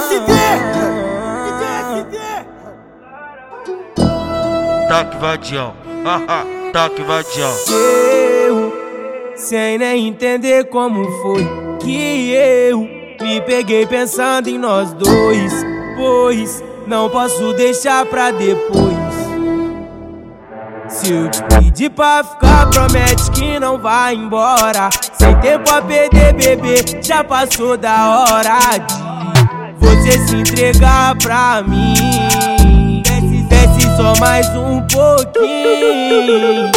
SD! DJ SD! Taque vadião, haha, taque vadião. Eu, sem nem entender como foi que eu me peguei pensando em nós dois. Pois não posso deixar pra depois. Se eu te pedir pra ficar, promete que não vai embora. Sem tempo a perder, bebê, já passou da hora de você se entregar pra mim. Desce, desce só mais um pouquinho.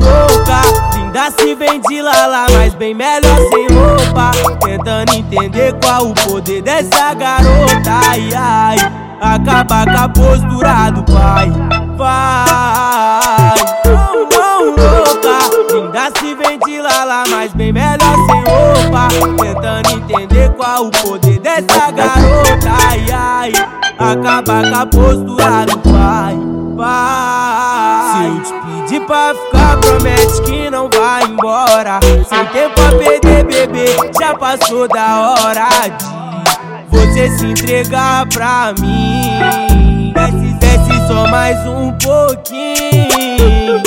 Louca, linda se vem de lala, mas bem melhor sem roupa. Tentando entender qual o poder dessa garota. Ai, ai, acaba com a postura do pai. Vai, não, não, louca. Linda se vem de lala, mas bem melhor sem roupa. Qual o poder dessa garota. Ai, ai, acaba com a postura do pai. Vai. Se eu te pedir pra ficar, promete que não vai embora. Sem tempo a perder, bebê, já passou da hora de você se entregar pra mim. Desce, desce só mais um pouquinho.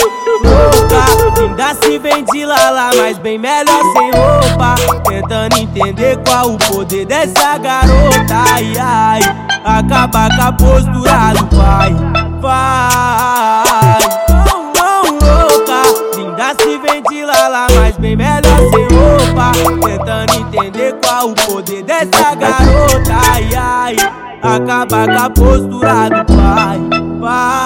Louca, linda se vem de lala, mas bem melhor sem roupa. Tentando entender qual o poder dessa garota. Ai, ai, acaba com a postura do pai. Vai, não, não, louca. Linda se vem de lala, mas bem melhor sem roupa. Tentando entender qual o poder dessa garota. Ai, ai, acaba com a postura do pai. Vai.